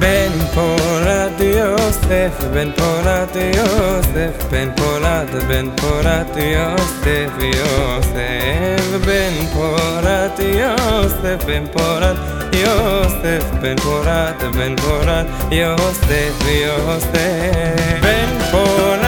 בן פורת יוסף בן פורת יוסף בן פורת בן פורת יוסף יוסף בן פורת יוסף בן פורת יוסף בן פורת בן פורת יוסף יוסף בן פורת